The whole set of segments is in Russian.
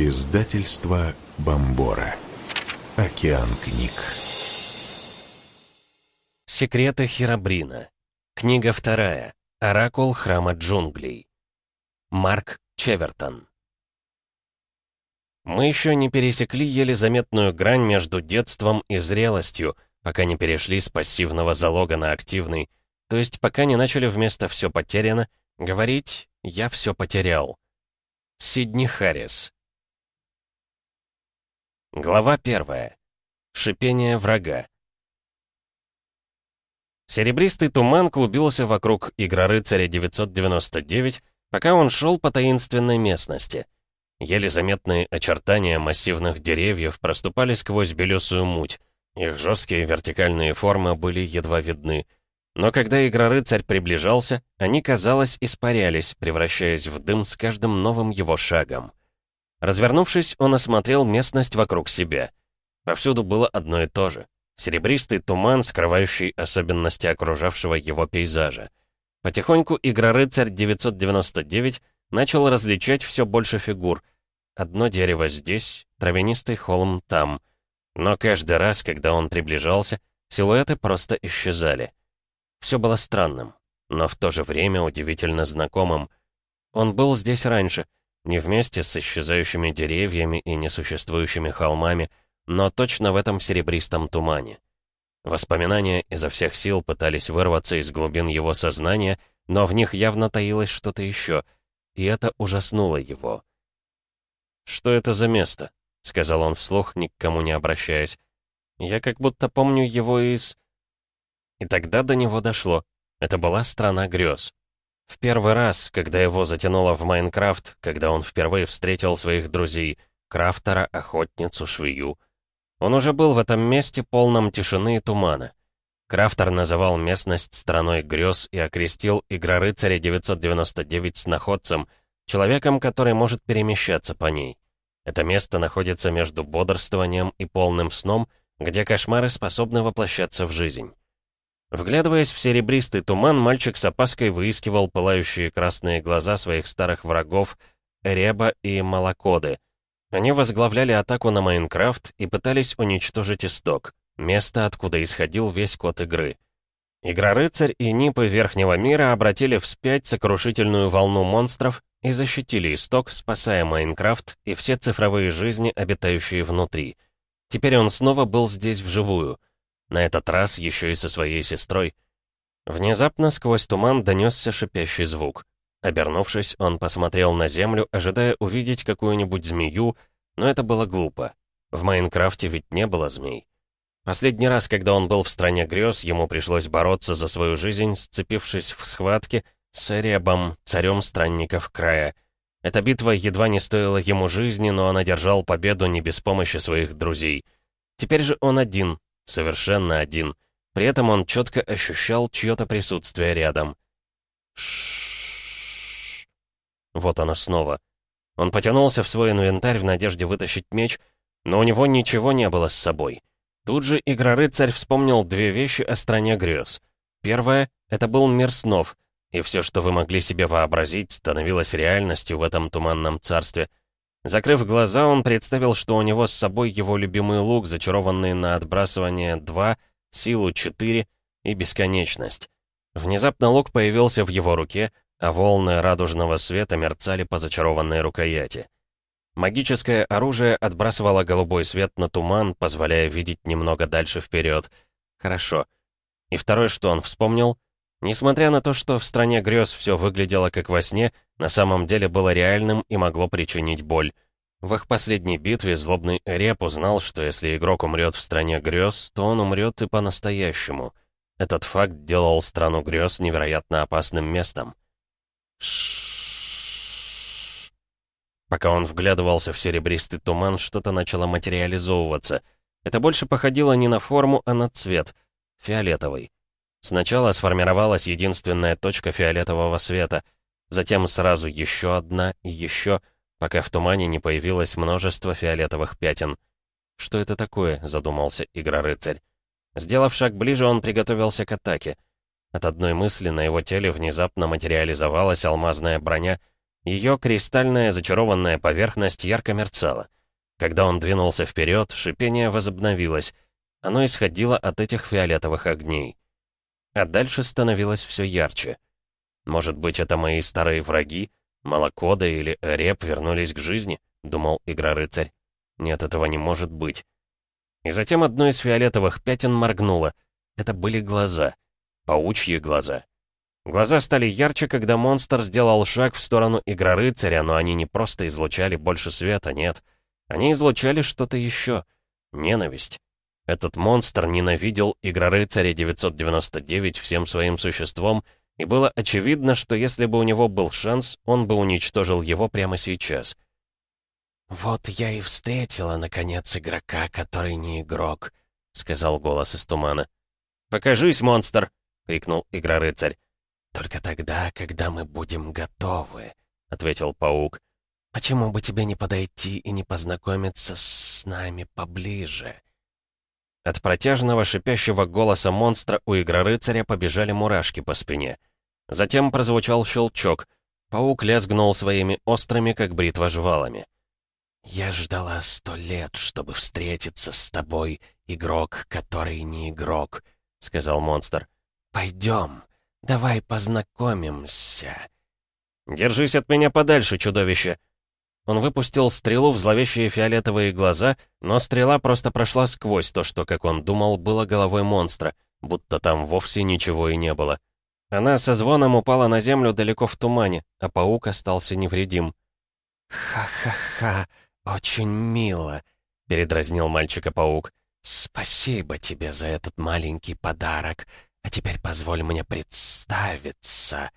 Издательство Бомбора. Океан книг. Секреты Херабрина. Книга вторая. Оракул храма джунглей. Марк Чевертон. Мы еще не пересекли еле заметную грань между детством и зрелостью, пока не перешли с пассивного залога на активный, то есть пока не начали вместо «все потеряно» говорить «я все потерял». Сидни Харрис. Глава первая. Шипение врага. Серебристый туман клубился вокруг Игрорыцаря 999, пока он шел по таинственной местности. Еле заметные очертания массивных деревьев проступали сквозь белесую муть. Их жесткие вертикальные формы были едва видны. Но когда Игрорыцарь приближался, они, казалось, испарялись, превращаясь в дым с каждым новым его шагом. Развернувшись, он осмотрел местность вокруг себя. Повсюду было одно и то же. Серебристый туман, скрывающий особенности окружавшего его пейзажа. Потихоньку Игрорыцарь 999 начал различать все больше фигур. Одно дерево здесь, травянистый холм там. Но каждый раз, когда он приближался, силуэты просто исчезали. Все было странным, но в то же время удивительно знакомым. Он был здесь раньше — не вместе с исчезающими деревьями и несуществующими холмами, но точно в этом серебристом тумане. Воспоминания изо всех сил пытались вырваться из глубин его сознания, но в них явно таилось что-то еще, и это ужаснуло его. «Что это за место?» — сказал он вслух, ни к кому не обращаясь. «Я как будто помню его из...» И тогда до него дошло. Это была страна грез. В первый раз, когда его затянуло в Майнкрафт, когда он впервые встретил своих друзей, крафтера, охотницу, швею. Он уже был в этом месте, полном тишины и тумана. Крафтер называл местность страной грез и окрестил Игрорыцаря 999 с находцем, человеком, который может перемещаться по ней. Это место находится между бодрствованием и полным сном, где кошмары способны воплощаться в жизнь. Вглядываясь в серебристый туман, мальчик с опаской выискивал пылающие красные глаза своих старых врагов Реба и Малакоды. Они возглавляли атаку на Майнкрафт и пытались уничтожить исток, место, откуда исходил весь код игры. Игрорыцарь и Нипы Верхнего мира обратили вспять сокрушительную волну монстров и защитили исток, спасая Майнкрафт и все цифровые жизни, обитающие внутри. Теперь он снова был здесь вживую — на этот раз еще и со своей сестрой. Внезапно сквозь туман донесся шипящий звук. Обернувшись, он посмотрел на землю, ожидая увидеть какую-нибудь змею, но это было глупо. В Майнкрафте ведь не было змей. Последний раз, когда он был в стране грез, ему пришлось бороться за свою жизнь, сцепившись в схватке с Эребом, царем странников края. Эта битва едва не стоила ему жизни, но он одержал победу не без помощи своих друзей. Теперь же он один, совершенно один. При этом он четко ощущал чье-то присутствие рядом. Шшш. Вот оно снова. Он потянулся в свой инвентарь в надежде вытащить меч, но у него ничего не было с собой. Тут же Игрорыцарь вспомнил две вещи о стране грез. Первое — это был мир снов, и все, что вы могли себе вообразить, становилось реальностью в этом туманном царстве — Закрыв глаза, он представил, что у него с собой его любимый лук, зачарованный на отбрасывание 2, силу 4 и бесконечность. Внезапно лук появился в его руке, а волны радужного света мерцали по зачарованной рукояти. Магическое оружие отбрасывало голубой свет на туман, позволяя видеть немного дальше вперед. Хорошо. И второе, что он вспомнил, несмотря на то, что в стране грез все выглядело как во сне, на самом деле было реальным и могло причинить боль. В их последней битве злобный Реп узнал, что если игрок умрет в стране грез, то он умрет и по-настоящему. Этот факт делал страну грез невероятно опасным местом. Пока он вглядывался в серебристый туман, что-то начало материализовываться. Это больше походило не на форму, а на цвет. Фиолетовый. Сначала сформировалась единственная точка фиолетового света — Затем сразу еще одна и еще, пока в тумане не появилось множество фиолетовых пятен. «Что это такое?» — задумался Игрорыцарь. Сделав шаг ближе, он приготовился к атаке. От одной мысли на его теле внезапно материализовалась алмазная броня. Ее кристальная зачарованная поверхность ярко мерцала. Когда он двинулся вперед, шипение возобновилось. Оно исходило от этих фиолетовых огней. А дальше становилось все ярче. Может быть, это мои старые враги, Молокода или Реп вернулись к жизни, думал Игра-рыцарь. Нет, этого не может быть. И затем одно из фиолетовых пятен моргнуло. Это были глаза. Паучьи глаза. Глаза стали ярче, когда монстр сделал шаг в сторону Игра-рыцаря, но они не просто излучали больше света, нет. Они излучали что-то еще. Ненависть. Этот монстр ненавидел Игрорыцаря 999 всем своим существом, и было очевидно, что если бы у него был шанс, он бы уничтожил его прямо сейчас. «Вот я и встретила, наконец, игрока, который не игрок», — сказал голос из тумана. «Покажись, монстр!» — крикнул Игрорыцарь. «Только тогда, когда мы будем готовы», — ответил паук. «Почему бы тебе не подойти и не познакомиться с нами поближе?» От протяжного шипящего голоса монстра у Игрорыцаря побежали мурашки по спине. Затем прозвучал щелчок. Паук лязгнул своими острыми, как бритва, жвалами. «Я ждала сто лет, чтобы встретиться с тобой, игрок, который не игрок», — сказал монстр. «Пойдем, давай познакомимся». «Держись от меня подальше, чудовище!» Он выпустил стрелу в зловещие фиолетовые глаза, но стрела просто прошла сквозь то, что, как он думал, было головой монстра, будто там вовсе ничего и не было. Она со звоном упала на землю далеко в тумане, а паук остался невредим. «Ха-ха-ха, очень мило», — передразнил мальчика паук. «Спасибо тебе за этот маленький подарок. А теперь позволь мне представиться.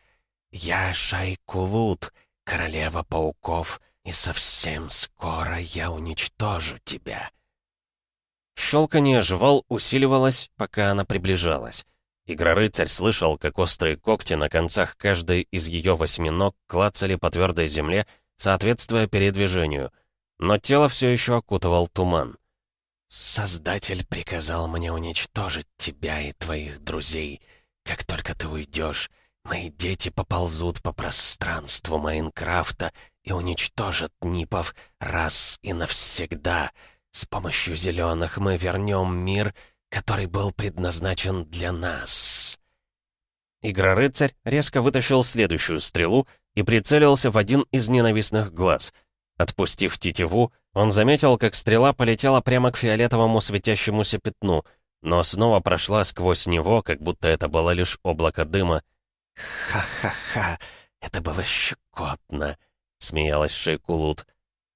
Я Шайкулут, королева пауков, и совсем скоро я уничтожу тебя». Щелканье жвал усиливалось, пока она приближалась. Игрорыцарь слышал, как острые когти на концах каждой из ее восьми ног клацали по твердой земле, соответствуя передвижению. Но тело все еще окутывал туман. «Создатель приказал мне уничтожить тебя и твоих друзей. Как только ты уйдешь, мои дети поползут по пространству Майнкрафта и уничтожат Нипов раз и навсегда. С помощью зеленых мы вернем мир — который был предназначен для нас». Игрорыцарь резко вытащил следующую стрелу и прицелился в один из ненавистных глаз. Отпустив тетиву, он заметил, как стрела полетела прямо к фиолетовому светящемуся пятну, но снова прошла сквозь него, как будто это было лишь облако дыма. «Ха-ха-ха, это было щекотно», — смеялась Шейкулут.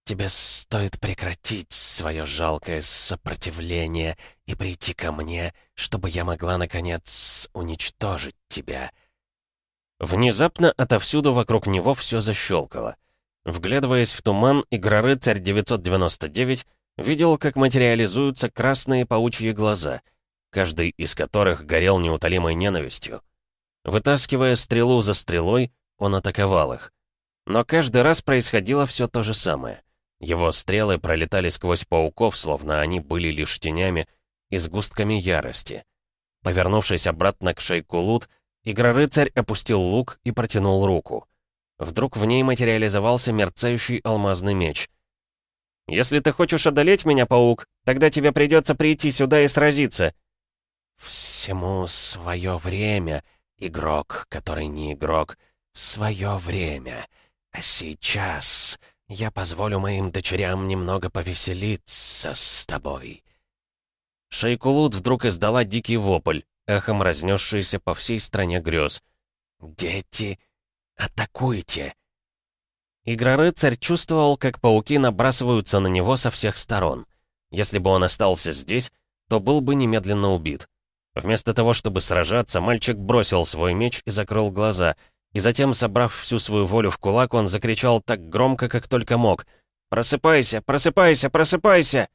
Тебе стоит прекратить свое жалкое сопротивление и прийти ко мне, чтобы я могла, наконец, уничтожить тебя». Внезапно отовсюду вокруг него все защелкало. Вглядываясь в туман, Игрорыцарь 999 видел, как материализуются красные паучьи глаза, каждый из которых горел неутолимой ненавистью. Вытаскивая стрелу за стрелой, он атаковал их. Но каждый раз происходило все то же самое. Его стрелы пролетали сквозь пауков, словно они были лишь тенями и сгустками ярости. Повернувшись обратно к шейку Лут, Игрорыцарь опустил лук и протянул руку. Вдруг в ней материализовался мерцающий алмазный меч. «Если ты хочешь одолеть меня, паук, тогда тебе придется прийти сюда и сразиться». «Всему свое время, игрок, который не игрок, свое время. А сейчас я позволю моим дочерям немного повеселиться с тобой». Шейкулут вдруг издала дикий вопль, эхом разнесшийся по всей стране грез. «Дети, атакуйте!» Игрорыцарь чувствовал, как пауки набрасываются на него со всех сторон. Если бы он остался здесь, то был бы немедленно убит. Вместо того, чтобы сражаться, мальчик бросил свой меч и закрыл глаза — и затем, собрав всю свою волю в кулак, он закричал так громко, как только мог. «Просыпайся! Просыпайся! Просыпайся!»